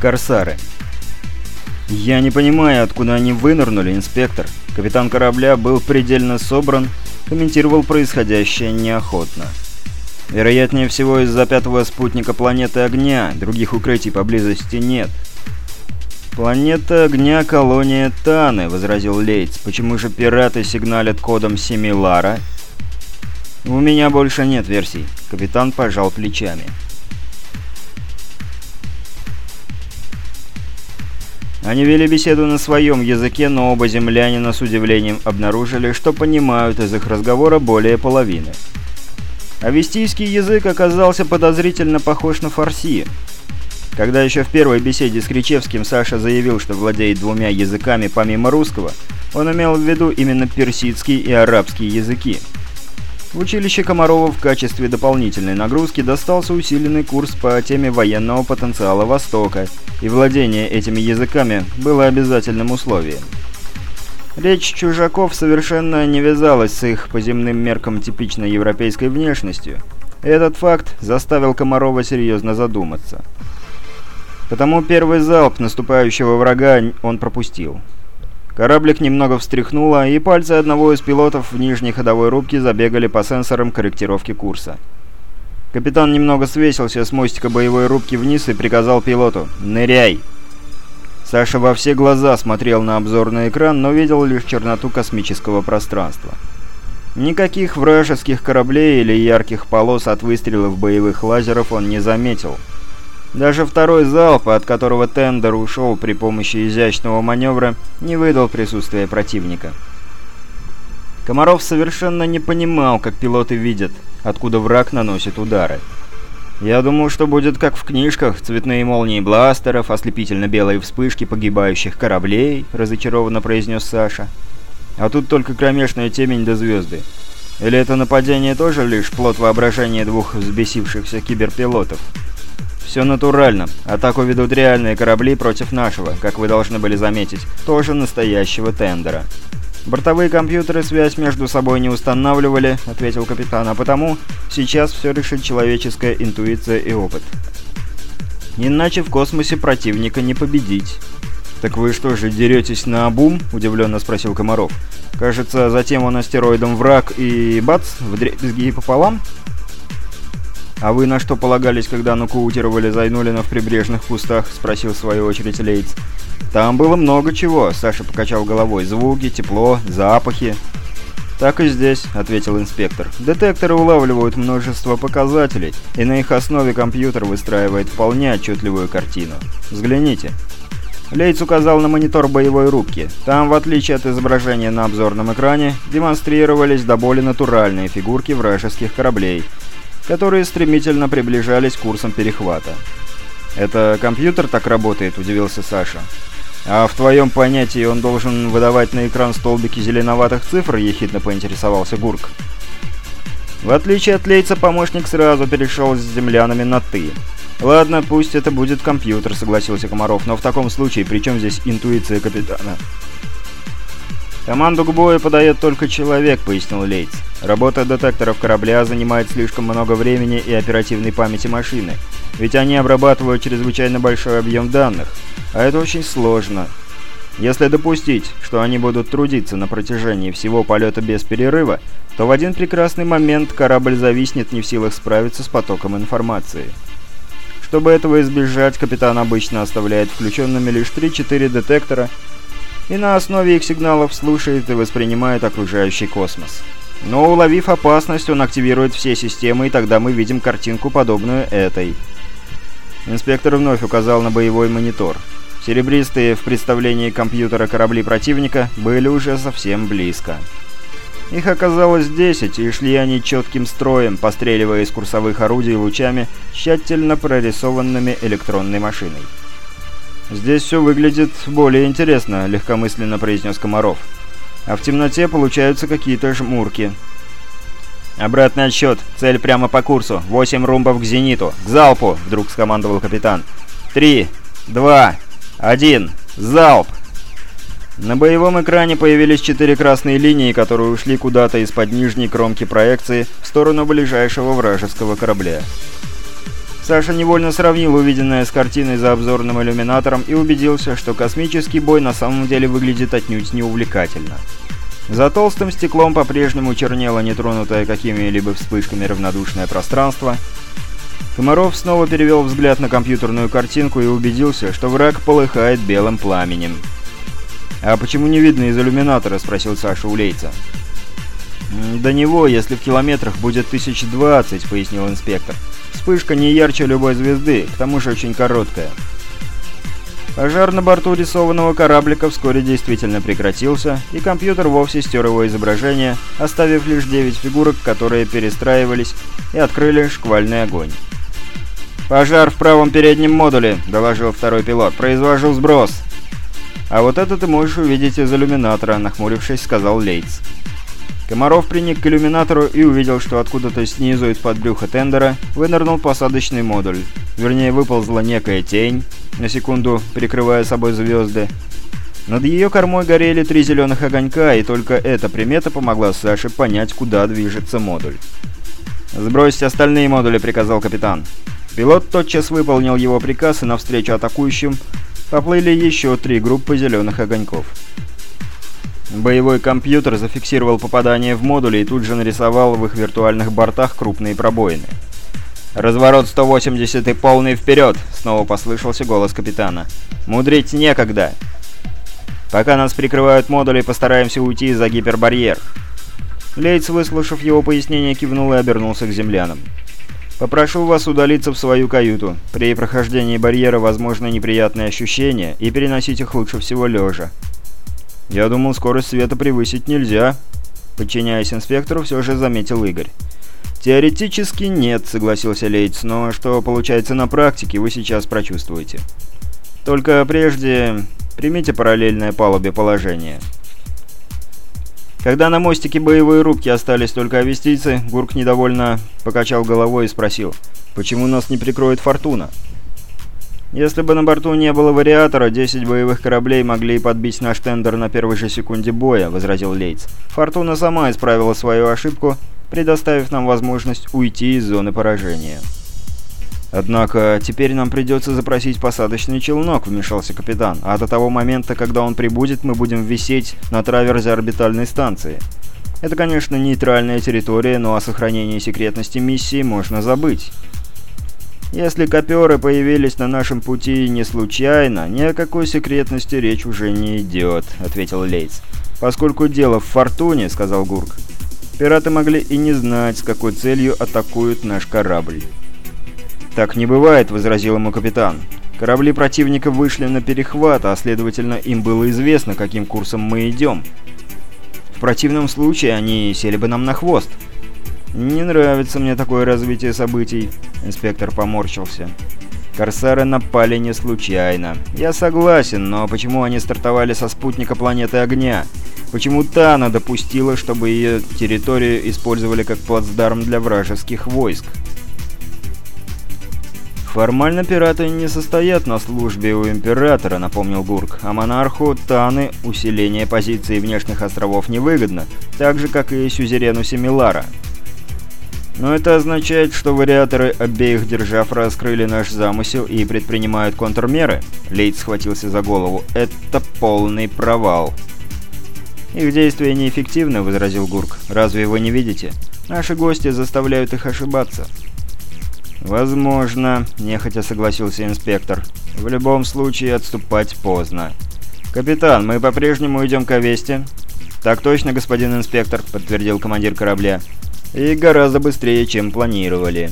Корсары. «Я не понимаю, откуда они вынырнули, инспектор». Капитан корабля был предельно собран, комментировал происходящее неохотно. «Вероятнее всего, из-за пятого спутника планеты огня, других укрытий поблизости нет». «Планета огня — колония Таны», — возразил Лейтс. «Почему же пираты сигналят кодом Семилара?» «У меня больше нет версий», — капитан пожал плечами. Они вели беседу на своем языке, но оба землянина с удивлением обнаружили, что понимают из их разговора более половины. Авестийский язык оказался подозрительно похож на фарси. Когда еще в первой беседе с Кричевским Саша заявил, что владеет двумя языками помимо русского, он имел в виду именно персидский и арабский языки. В училище Комарова в качестве дополнительной нагрузки достался усиленный курс по теме военного потенциала Востока, и владение этими языками было обязательным условием. Речь чужаков совершенно не вязалась с их по земным меркам типичной европейской внешностью. Этот факт заставил Комарова серьезно задуматься. Потому первый залп наступающего врага он пропустил. Кораблик немного встряхнуло, и пальцы одного из пилотов в нижней ходовой рубке забегали по сенсорам корректировки курса. Капитан немного свесился с мостика боевой рубки вниз и приказал пилоту «Ныряй!». Саша во все глаза смотрел на обзорный экран, но видел лишь черноту космического пространства. Никаких вражеских кораблей или ярких полос от выстрелов боевых лазеров он не заметил. Даже второй залп, от которого тендер ушел при помощи изящного маневра, не выдал присутствия противника. Комаров совершенно не понимал, как пилоты видят, откуда враг наносит удары. «Я думал, что будет как в книжках, цветные молнии бластеров, ослепительно-белые вспышки погибающих кораблей», — разочарованно произнес Саша. «А тут только кромешная темень до звезды. Или это нападение тоже лишь плод воображения двух взбесившихся киберпилотов?» Все натурально. Атаку ведут реальные корабли против нашего, как вы должны были заметить, тоже настоящего тендера. «Бортовые компьютеры связь между собой не устанавливали», — ответил капитан, «а потому сейчас все решит человеческая интуиция и опыт. Иначе в космосе противника не победить». «Так вы что же, деретесь на обум?» — удивленно спросил Комаров. «Кажется, затем он астероидом враг и бац, вдребезги пополам?» «А вы на что полагались, когда нокаутировали Зайнулина в прибрежных кустах?» — спросил в свою очередь Лейтс. «Там было много чего», — Саша покачал головой. «Звуки, тепло, запахи». «Так и здесь», — ответил инспектор. «Детекторы улавливают множество показателей, и на их основе компьютер выстраивает вполне отчетливую картину. Взгляните». Лейтс указал на монитор боевой рубки. Там, в отличие от изображения на обзорном экране, демонстрировались до боли натуральные фигурки вражеских кораблей — которые стремительно приближались курсом перехвата. «Это компьютер так работает?» – удивился Саша. «А в твоем понятии он должен выдавать на экран столбики зеленоватых цифр?» – ехидно поинтересовался Гурк. В отличие от Лейца, помощник сразу перешел с землянами на «ты». «Ладно, пусть это будет компьютер», — согласился Комаров, «но в таком случае при чем здесь интуиция капитана?» «Команду к бою подает только человек», — пояснил Лейтс. «Работа детекторов корабля занимает слишком много времени и оперативной памяти машины, ведь они обрабатывают чрезвычайно большой объем данных, а это очень сложно. Если допустить, что они будут трудиться на протяжении всего полета без перерыва, то в один прекрасный момент корабль зависнет не в силах справиться с потоком информации». Чтобы этого избежать, капитан обычно оставляет включенными лишь 3-4 детектора, и на основе их сигналов слушает и воспринимает окружающий космос. Но уловив опасность, он активирует все системы, и тогда мы видим картинку, подобную этой. Инспектор вновь указал на боевой монитор. Серебристые в представлении компьютера корабли противника были уже совсем близко. Их оказалось 10, и шли они четким строем, постреливая из курсовых орудий лучами, тщательно прорисованными электронной машиной. «Здесь все выглядит более интересно», — легкомысленно произнес Комаров. «А в темноте получаются какие-то жмурки». «Обратный отсчет. Цель прямо по курсу. Восемь румбов к зениту. К залпу!» — вдруг скомандовал капитан. «Три, два, один. Залп!» На боевом экране появились четыре красные линии, которые ушли куда-то из-под нижней кромки проекции в сторону ближайшего вражеского корабля. Саша невольно сравнил увиденное с картиной за обзорным иллюминатором и убедился, что космический бой на самом деле выглядит отнюдь не увлекательно. За толстым стеклом по-прежнему чернело нетронутое какими-либо вспышками равнодушное пространство. Комаров снова перевел взгляд на компьютерную картинку и убедился, что враг полыхает белым пламенем. «А почему не видно из иллюминатора?» — спросил Саша у Лейца. «До него, если в километрах, будет тысяч двадцать», — пояснил инспектор. «Вспышка не ярче любой звезды, к тому же очень короткая». Пожар на борту рисованного кораблика вскоре действительно прекратился, и компьютер вовсе стер его изображение, оставив лишь девять фигурок, которые перестраивались и открыли шквальный огонь. «Пожар в правом переднем модуле», — доложил второй пилот. «Произвожу сброс». «А вот это ты можешь увидеть из иллюминатора», — нахмурившись, сказал Лейтс. Комаров приник к иллюминатору и увидел, что откуда-то снизу из-под брюха тендера вынырнул посадочный модуль. Вернее, выползла некая тень, на секунду прикрывая собой звезды. Над ее кормой горели три зеленых огонька, и только эта примета помогла Саше понять, куда движется модуль. «Сбросьте остальные модули», — приказал капитан. Пилот тотчас выполнил его приказ, и навстречу атакующим поплыли еще три группы зеленых огоньков. Боевой компьютер зафиксировал попадание в модули и тут же нарисовал в их виртуальных бортах крупные пробоины. «Разворот 180 и полный вперед!» — снова послышался голос капитана. «Мудрить некогда!» «Пока нас прикрывают модули, постараемся уйти за гипербарьер». Лейтс, выслушав его пояснение, кивнул и обернулся к землянам. «Попрошу вас удалиться в свою каюту. При прохождении барьера возможны неприятные ощущения, и переносить их лучше всего лежа. «Я думал, скорость света превысить нельзя», — подчиняясь инспектору, все же заметил Игорь. «Теоретически нет», — согласился Лейтс, «но что получается на практике, вы сейчас прочувствуете. Только прежде примите параллельное палубе положение». Когда на мостике боевой рубки остались только авестийцы, Гурк недовольно покачал головой и спросил, «Почему нас не прикроет Фортуна?» Если бы на борту не было вариатора, 10 боевых кораблей могли подбить наш тендер на первой же секунде боя», — возразил Лейтс. «Фортуна сама исправила свою ошибку, предоставив нам возможность уйти из зоны поражения». «Однако теперь нам придется запросить посадочный челнок», — вмешался капитан. «А до того момента, когда он прибудет, мы будем висеть на траверзе орбитальной станции. Это, конечно, нейтральная территория, но о сохранении секретности миссии можно забыть». Если коперы появились на нашем пути не случайно, ни о какой секретности речь уже не идет», — ответил Лейтс. «Поскольку дело в фортуне», — сказал Гурк, — «пираты могли и не знать, с какой целью атакуют наш корабль». «Так не бывает», — возразил ему капитан. «Корабли противника вышли на перехват, а следовательно, им было известно, каким курсом мы идем. В противном случае они сели бы нам на хвост». «Не нравится мне такое развитие событий», — инспектор поморщился. «Корсары напали не случайно. Я согласен, но почему они стартовали со спутника планеты Огня? Почему Тана допустила, чтобы ее территорию использовали как плацдарм для вражеских войск?» «Формально пираты не состоят на службе у Императора», — напомнил Гурк. «А монарху Таны усиление позиции внешних островов невыгодно, так же, как и сюзерену Семилара». Но это означает, что вариаторы обеих держав раскрыли наш замысел и предпринимают контрмеры? Лейт схватился за голову. Это полный провал. «Их действия неэффективны», — возразил Гурк. «Разве вы не видите? Наши гости заставляют их ошибаться». «Возможно», — нехотя согласился инспектор. «В любом случае отступать поздно». «Капитан, мы по-прежнему идем к Овесте?» «Так точно, господин инспектор», — подтвердил командир корабля и гораздо быстрее, чем планировали.